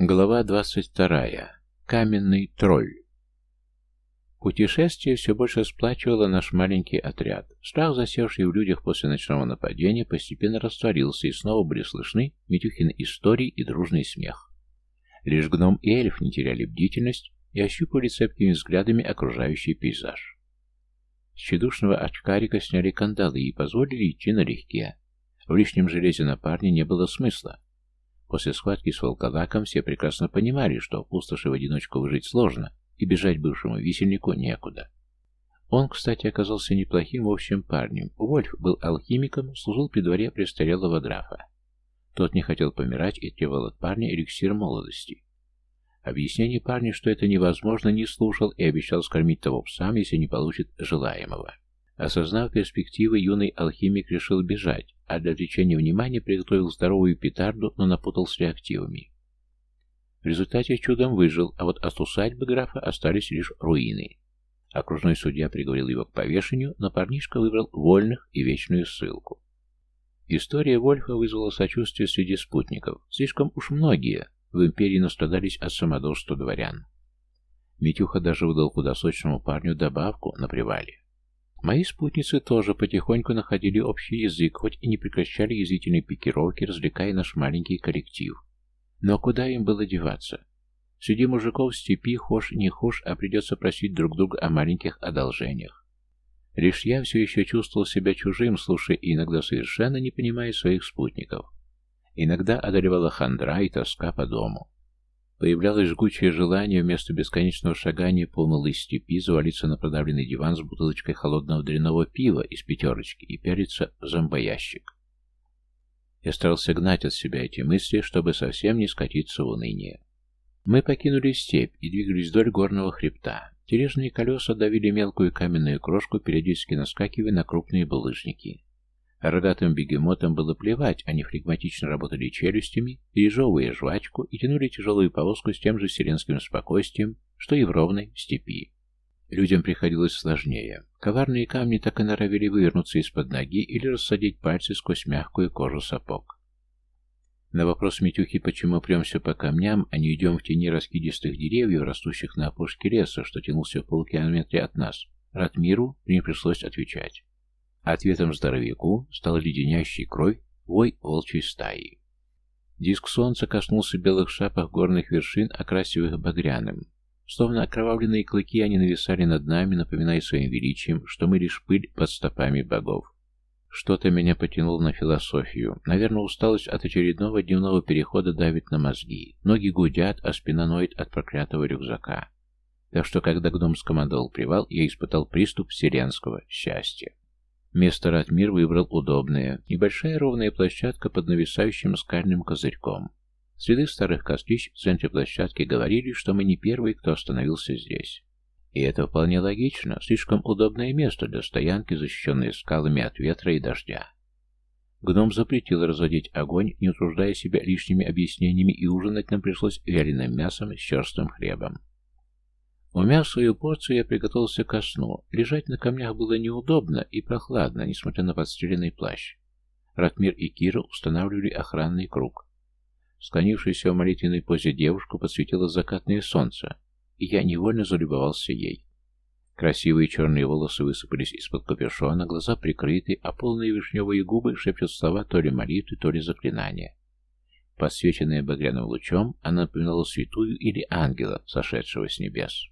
Глава 22. Каменный тролль. Путешествие все больше сплачивало наш маленький отряд. Страх, засевший в людях после ночного нападения, постепенно растворился, и снова были слышны Митюхины истории и дружный смех. Лишь гном и эльф не теряли бдительность и ощупывали цепкими взглядами окружающий пейзаж. С чедушного очкарика сняли кандалы и позволили идти налегке. В лишнем железе на парне не было смысла. После схватки с волкодаком все прекрасно понимали, что в пустоши в одиночку выжить сложно, и бежать бывшему висельнику некуда. Он, кстати, оказался неплохим в общем парнем. Вольф был алхимиком, служил при дворе престарелого графа. Тот не хотел помирать и требовал от парня эликсир молодости. Объяснение парня, что это невозможно, не слушал и обещал скормить того псам, если не получит желаемого. Осознав перспективы, юный алхимик решил бежать, а для отвлечения внимания приготовил здоровую петарду, но напутал с реактивами. В результате чудом выжил, а вот от усадьбы графа остались лишь руины. Окружной судья приговорил его к повешению, но парнишка выбрал вольных и вечную ссылку. История Вольфа вызвала сочувствие среди спутников. Слишком уж многие в империи настрадались от самодурства дворян. Митюха даже выдал худосочному парню добавку на привале. Мои спутницы тоже потихоньку находили общий язык, хоть и не прекращали язвительной пикировки, развлекая наш маленький коллектив. Но куда им было деваться? Среди мужиков степи хошь не хошь, а придется просить друг друга о маленьких одолжениях. Лишь я все еще чувствовал себя чужим, слушая и иногда совершенно не понимая своих спутников. Иногда одолевала хандра и тоска по дому. Появлялось жгучее желание вместо бесконечного шагания по унылой степи завалиться на продавленный диван с бутылочкой холодного дрянного пива из пятерочки и пялиться в зомбоящик. Я старался гнать от себя эти мысли, чтобы совсем не скатиться в уныние. Мы покинули степь и двигались вдоль горного хребта. Тележные колеса давили мелкую каменную крошку, периодически наскакивая на крупные булыжники. Рогатым бегемотам было плевать, они флегматично работали челюстями, пережевывая жвачку и тянули тяжелую повозку с тем же вселенским спокойствием, что и в ровной степи. Людям приходилось сложнее. Коварные камни так и норовили вывернуться из-под ноги или рассадить пальцы сквозь мягкую кожу сапог. На вопрос Митюхи, почему премся по камням, а не идем в тени раскидистых деревьев, растущих на опушке леса, что тянулся в полкилометре от нас, Ратмиру не пришлось отвечать. Ответом здоровяку стал леденящий кровь вой волчьей стаи. Диск солнца коснулся белых шапок горных вершин, окрасив их багряным. Словно окровавленные клыки они нависали над нами, напоминая своим величием, что мы лишь пыль под стопами богов. Что-то меня потянуло на философию. Наверное, усталость от очередного дневного перехода давит на мозги. Ноги гудят, а спина ноет от проклятого рюкзака. Так что, когда гном скомандовал привал, я испытал приступ вселенского счастья. Место Ратмир выбрал удобное. Небольшая ровная площадка под нависающим скальным козырьком. Следы старых кострищ в центре площадки говорили, что мы не первый, кто остановился здесь. И это вполне логично. Слишком удобное место для стоянки, защищенное скалами от ветра и дождя. Гном запретил разводить огонь, не утруждая себя лишними объяснениями, и ужинать нам пришлось вяленым мясом с черстым хлебом. Умяв свою порцию, я приготовился ко сну. Лежать на камнях было неудобно и прохладно, несмотря на подстреленный плащ. Ратмир и Кира устанавливали охранный круг. Склонившаяся в молитвенной позе девушку подсветило закатное солнце, и я невольно залюбовался ей. Красивые черные волосы высыпались из-под капюшона, глаза прикрыты, а полные вишневые губы шепчут слова то ли молитвы, то ли заклинания. Подсвеченная багряным лучом, она напоминала святую или ангела, сошедшего с небес.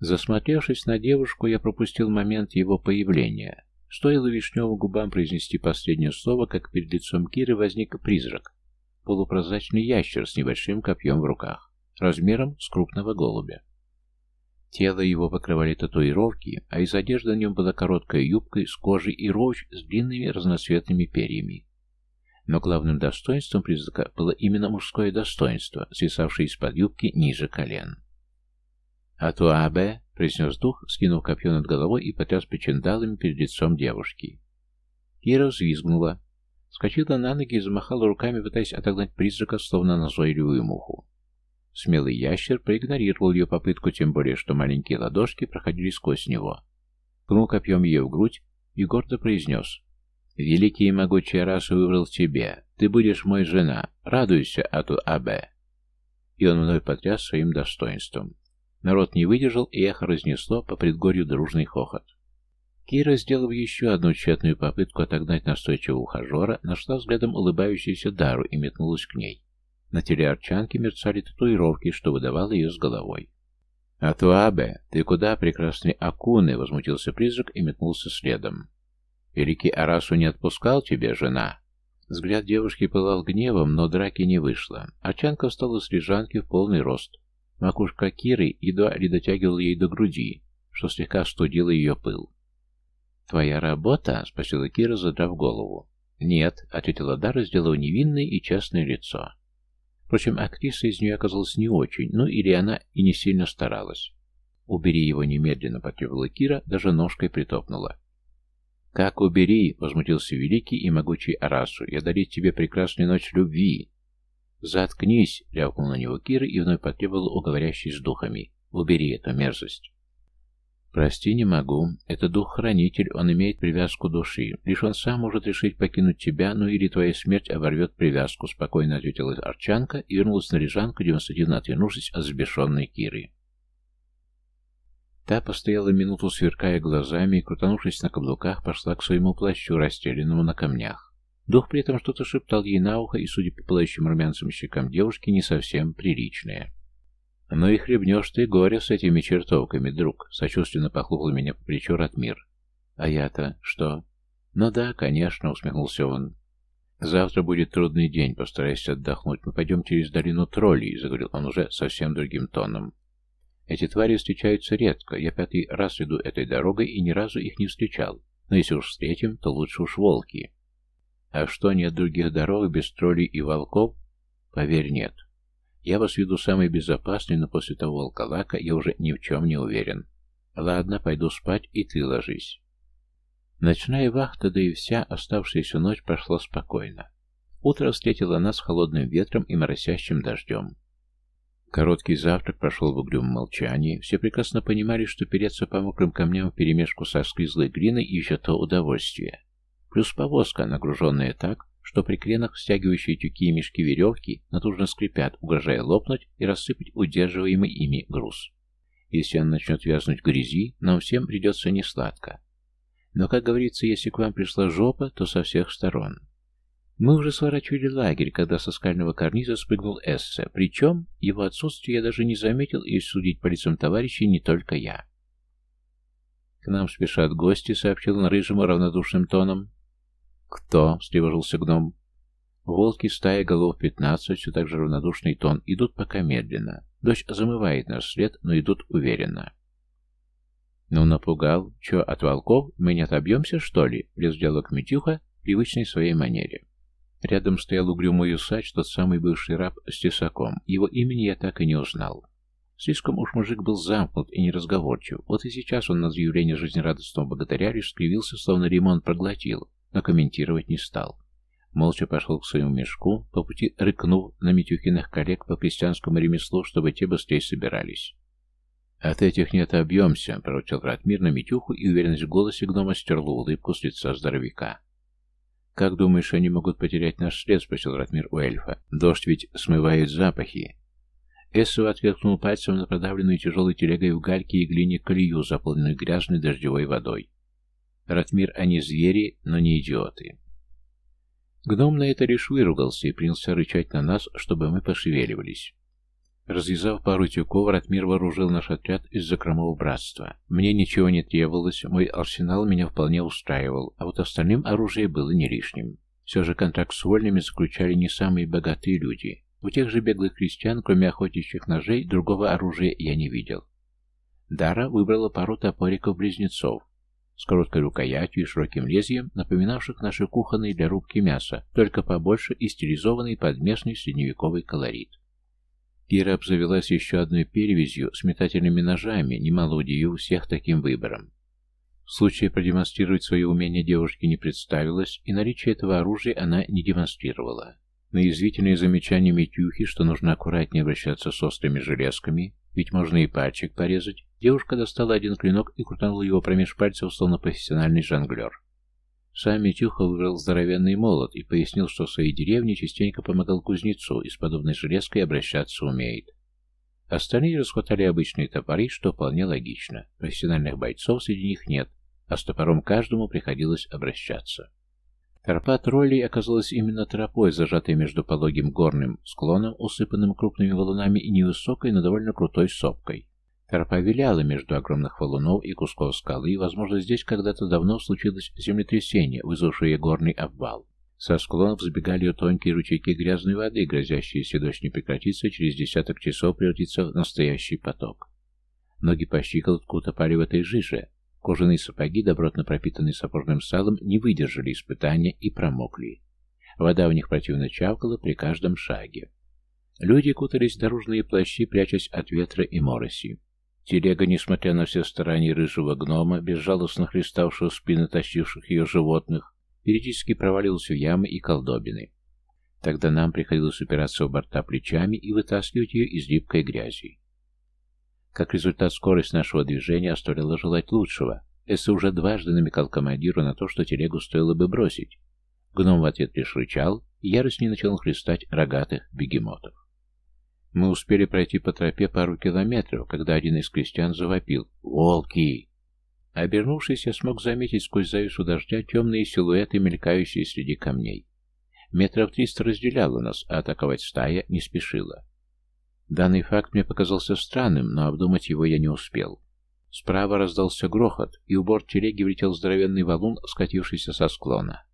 Засмотревшись на девушку, я пропустил момент его появления. Стоило вишневым губам произнести последнее слово, как перед лицом Киры возник призрак. Полупрозрачный ящер с небольшим копьем в руках, размером с крупного голубя. Тело его покрывали татуировки, а из одежды на нем была короткая юбка из кожи и роуч с длинными разноцветными перьями. Но главным достоинством призрака было именно мужское достоинство, свисавшее из-под юбки ниже колен. «Атуабе!» — произнес дух, скинув копье над головой и потряс причиндалами перед лицом девушки. Кира взвизгнула. Скочила на ноги и замахала руками, пытаясь отогнать призрака, словно назойливую муху. Смелый ящер проигнорировал ее попытку, тем более, что маленькие ладошки проходили сквозь него. Пнул копьем ее в грудь и гордо произнес. «Великий и могучий расы выбрал тебе. Ты будешь мой жена. Радуйся, Ату Абе!» и он вновь потряс своим достоинством. Народ не выдержал, и эхо разнесло по предгорью дружный хохот. Кира, сделав еще одну тщетную попытку отогнать настойчивого ухажера, нашла взглядом улыбающуюся Дару и метнулась к ней. На теле арчанки мерцали татуировки, что выдавало ее с головой. «Атуабе, ты куда, прекрасный Акуны?» — возмутился призрак и метнулся следом. «Великий Арасу не отпускал тебе, жена?» Взгляд девушки пылал гневом, но драки не вышло. Арчанка встала с лежанки в полный рост. Макушка Киры едва ли дотягивала ей до груди, что слегка студило ее пыл. «Твоя работа?» — спросила Кира, задрав голову. «Нет», — ответила Дара, сделав невинное и честное лицо. Впрочем, актриса из нее оказалась не очень, ну или она и не сильно старалась. «Убери его немедленно», — потребовала Кира, даже ножкой притопнула. «Как убери?» — возмутился великий и могучий Арасу. «Я дарить тебе прекрасную ночь любви». «Заткнись!» — рявкнул на него Кира и вновь потребовал уговорящий с духами. «Убери эту мерзость». «Прости, не могу. Это дух-хранитель, он имеет привязку души. Лишь он сам может решить покинуть тебя, ну или твоя смерть оборвет привязку», — спокойно ответила Арчанка и вернулась на лежанку, демонстративно отвернувшись от взбешенной Киры. Та постояла минуту, сверкая глазами, и, крутанувшись на каблуках, пошла к своему плащу, расстеленному на камнях. Дух при этом что-то шептал ей на ухо, и, судя по пылающим румянцам щекам девушки, не совсем приличное. «Ну и хлебнешь ты горе с этими чертовками, друг», — сочувственно похлопал меня по плечу Ратмир. «А я-то что?» «Ну да, конечно», — усмехнулся он. «Завтра будет трудный день, постарайся отдохнуть. Мы пойдем через долину троллей», — заговорил он уже совсем другим тоном. «Эти твари встречаются редко. Я пятый раз иду этой дорогой и ни разу их не встречал. Но если уж встретим, то лучше уж волки». «А что, нет других дорог без троллей и волков?» «Поверь, нет. Я вас веду самый безопасный, но после того волколака я уже ни в чем не уверен. Ладно, пойду спать, и ты ложись. Ночная вахта, да и вся оставшаяся ночь прошла спокойно. Утро встретило нас холодным ветром и моросящим дождем. Короткий завтрак прошел в угрюмом молчании. Все прекрасно понимали, что переться по мокрым камням в перемешку со склизлой глиной еще то удовольствие. Плюс повозка, нагруженная так, что при кренах стягивающие тюки и мешки веревки натужно скрипят, угрожая лопнуть и рассыпать удерживаемый ими груз. Если он начнет вязнуть грязи, нам всем придется несладко. Но, как говорится, если к вам пришла жопа, то со всех сторон. Мы уже сворачивали лагерь, когда со скального карниза спрыгнул Эссе, причем его отсутствие я даже не заметил, и судить по лицам товарищей не только я. «К нам спешат гости», — сообщил он рыжим равнодушным тоном. «Кто?» — встревожился гном. Волки, стая голов пятнадцать, все так же равнодушный тон, идут пока медленно. Дождь замывает наш след, но идут уверенно. «Ну, напугал. Че, от волков? Мы не отобьемся, что ли?» — влез в диалог Митюха привычной своей манере. Рядом стоял угрюмый усач, тот самый бывший раб с тесаком. Его имени я так и не узнал. Слишком уж мужик был замкнут и неразговорчив. Вот и сейчас он на заявление жизнерадостного богатыря лишь скривился, словно ремонт проглотил, но комментировать не стал. Молча пошел к своему мешку, по пути рыкнув на Митюхиных коллег по крестьянскому ремеслу, чтобы те быстрее собирались. «От этих не отобьемся», — проручил Ратмир на Митюху, и уверенность в голосе гнома стерла улыбку с лица здоровяка. «Как думаешь, они могут потерять наш след?» — спросил Ратмир у эльфа. «Дождь ведь смывает запахи». Эссо отверкнул пальцем на продавленную тяжелой телегой в гальке и глине колею, заполненную грязной дождевой водой. Ратмир, они звери, но не идиоты. Гном на это лишь выругался и принялся рычать на нас, чтобы мы пошевеливались. Развязав пару тюков, Ратмир вооружил наш отряд из закромов братства. Мне ничего не требовалось, мой арсенал меня вполне устраивал, а вот остальным оружие было не лишним. Все же контракт с вольными заключали не самые богатые люди. У тех же беглых крестьян, кроме охотничьих ножей, другого оружия я не видел. Дара выбрала пару топориков-близнецов, с короткой рукоятью и широким лезвием, напоминавших наши кухонные для рубки мяса, только побольше и стилизованный под местный средневековый колорит. Кира обзавелась еще одной перевязью с метательными ножами, немало удивив всех таким выбором. В случае продемонстрировать свои умения девушке не представилось, и наличие этого оружия она не демонстрировала. На язвительные замечания Митюхи, что нужно аккуратнее обращаться с острыми железками, ведь можно и пальчик порезать, девушка достала один клинок и крутанула его промеж пальцев, словно профессиональный жонглер. Сам Митюха выбрал здоровенный молот и пояснил, что в своей деревне частенько помогал кузнецу и с подобной железкой обращаться умеет. Остальные расхватали обычные топоры, что вполне логично. Профессиональных бойцов среди них нет, а с топором каждому приходилось обращаться. Тропа троллей оказалась именно тропой, зажатой между пологим горным склоном, усыпанным крупными валунами и невысокой, но довольно крутой сопкой. Тропа виляла между огромных валунов и кусков скалы, возможно, здесь когда-то давно случилось землетрясение, вызвавшее горный обвал. Со склонов сбегали тонкие ручейки грязной воды, грозящие, если дождь не прекратится, через десяток часов превратиться в настоящий поток. Ноги по щиколотку утопали в этой жиже, Кожаные сапоги, добротно пропитанные сапожным салом, не выдержали испытания и промокли. Вода в них противно чавкала при каждом шаге. Люди кутались в дорожные плащи, прячась от ветра и мороси. Телега, несмотря на все старания рыжего гнома, безжалостно хлеставшего спины тащивших ее животных, периодически проваливался в ямы и колдобины. Тогда нам приходилось упираться в борта плечами и вытаскивать ее из липкой грязи. Как результат, скорость нашего движения оставляла желать лучшего. Эссе уже дважды намекал командиру на то, что телегу стоило бы бросить. Гном в ответ лишь рычал, и ярость не начал хлестать рогатых бегемотов. Мы успели пройти по тропе пару километров, когда один из крестьян завопил «Волки!». Обернувшись, я смог заметить сквозь завесу дождя темные силуэты, мелькающие среди камней. Метров триста разделяло нас, а атаковать стая не спешила. Данный факт мне показался странным, но обдумать его я не успел. Справа раздался грохот, и у борт телеги влетел здоровенный валун, скатившийся со склона.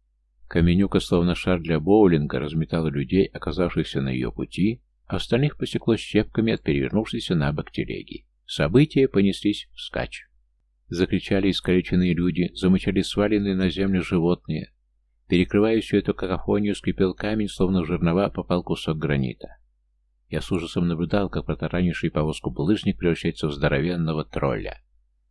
Каменюка, словно шар для боулинга, разметала людей, оказавшихся на ее пути, остальных посекло щепками от перевернувшейся на бок телеги. События понеслись вскачь. Закричали искалеченные люди, замычали сваленные на землю животные. Перекрывая всю эту какофонию, скрипел камень, словно жернова попал кусок гранита. Я с ужасом наблюдал, как протаранивший повозку булыжник превращается в здоровенного тролля.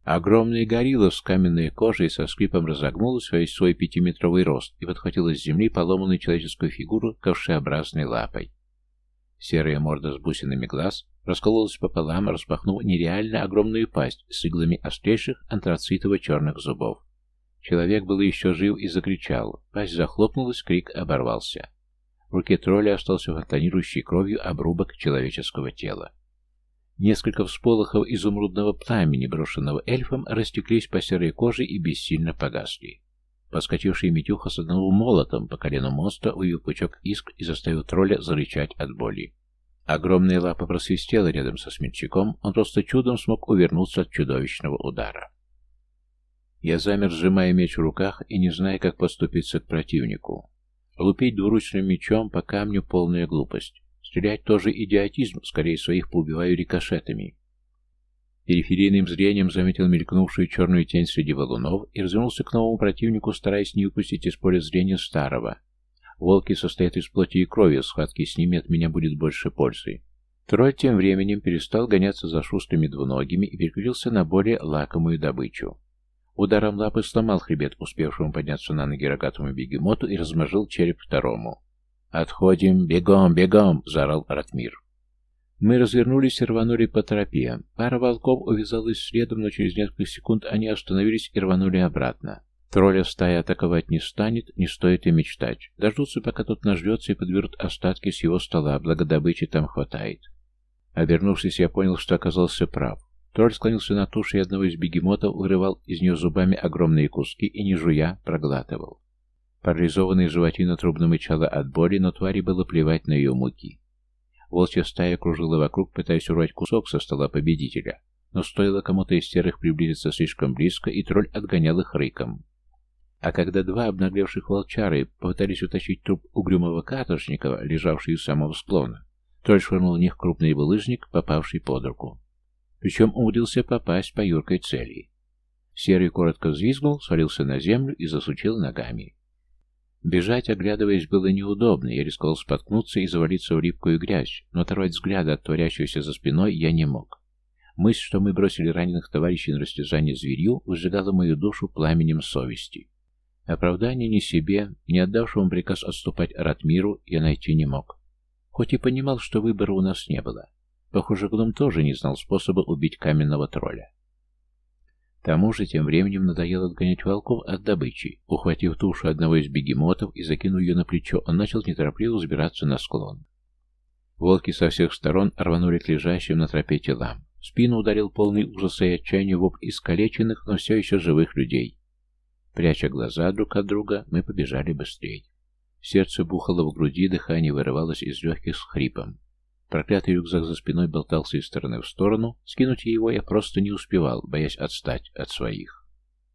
Огромная горилла с каменной кожей со скрипом разогнулась во весь свой пятиметровый рост и подхватила с земли поломанную человеческую фигуру ковшеобразной лапой. Серая морда с бусинами глаз раскололась пополам, распахнув нереально огромную пасть с иглами острейших антрацитово-черных зубов. Человек был еще жив и закричал. Пасть захлопнулась, крик оборвался. В руке тролля остался фонтанирующий кровью обрубок человеческого тела. Несколько всполохов изумрудного пламени, брошенного эльфом, растеклись по серой коже и бессильно погасли. Подскочивший Митюха саданул молотом по колену моста, увидев пучок искр и заставил тролля зарычать от боли. Огромная лапа просвистела рядом со смельчаком, он просто чудом смог увернуться от чудовищного удара. Я замер, сжимая меч в руках и не зная, как поступиться к противнику. Лупить двуручным мечом по камню полная глупость. Стрелять тоже идиотизм, скорее своих поубиваю рикошетами. Периферийным зрением заметил мелькнувшую черную тень среди валунов и развернулся к новому противнику, стараясь не упустить из поля зрения старого. Волки состоят из плоти и крови, схватки с ними от меня будет больше пользы. Тролль тем временем перестал гоняться за шустрыми двуногими и переключился на более лакомую добычу. Ударом лапы сломал хребет успевшему подняться на ноги рогатому бегемоту и размажил череп второму. «Отходим! Бегом! Бегом!» — заорал Ратмир. Мы развернулись и рванули по тропе. Пара волков увязалась следом, но через несколько секунд они остановились и рванули обратно. Тролля стая атаковать не станет, не стоит и мечтать. Дождутся, пока тот наждется и подберут остатки с его стола, благо добычи там хватает. Обернувшись, я понял, что оказался прав. Тролль склонился на тушу и одного из бегемотов, вырывал из нее зубами огромные куски и, не жуя, проглатывал. Парализованная животина трубно мычала от боли, но твари было плевать на ее муки. Волчья стая кружила вокруг, пытаясь урвать кусок со стола победителя, но стоило кому-то из серых приблизиться слишком близко, и тролль отгонял их рыком. А когда два обнаглевших волчары попытались утащить труп угрюмого каторжника, лежавший у самого склона, тролль швырнул в них крупный булыжник, попавший под руку причем умудрился попасть по юркой цели. Серый коротко взвизгнул, свалился на землю и засучил ногами. Бежать, оглядываясь, было неудобно, я рисковал споткнуться и завалиться в липкую грязь, но оторвать взгляда от творящегося за спиной я не мог. Мысль, что мы бросили раненых товарищей на растязание зверью, выжигала мою душу пламенем совести. Оправдания ни себе, ни отдавшему приказ отступать Ратмиру я найти не мог. Хоть и понимал, что выбора у нас не было. Похоже, гном тоже не знал способа убить каменного тролля. Тому же тем временем надоело отгонять волков от добычи. Ухватив тушу одного из бегемотов и закинув ее на плечо, он начал неторопливо взбираться на склон. Волки со всех сторон рванули к лежащим на тропе телам. В спину ударил полный ужаса и отчаяния воп искалеченных, но все еще живых людей. Пряча глаза друг от друга, мы побежали быстрее. Сердце бухало в груди, дыхание вырывалось из легких с хрипом. Проклятый рюкзак за спиной болтался из стороны в сторону, скинуть его я просто не успевал, боясь отстать от своих.